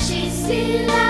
she's still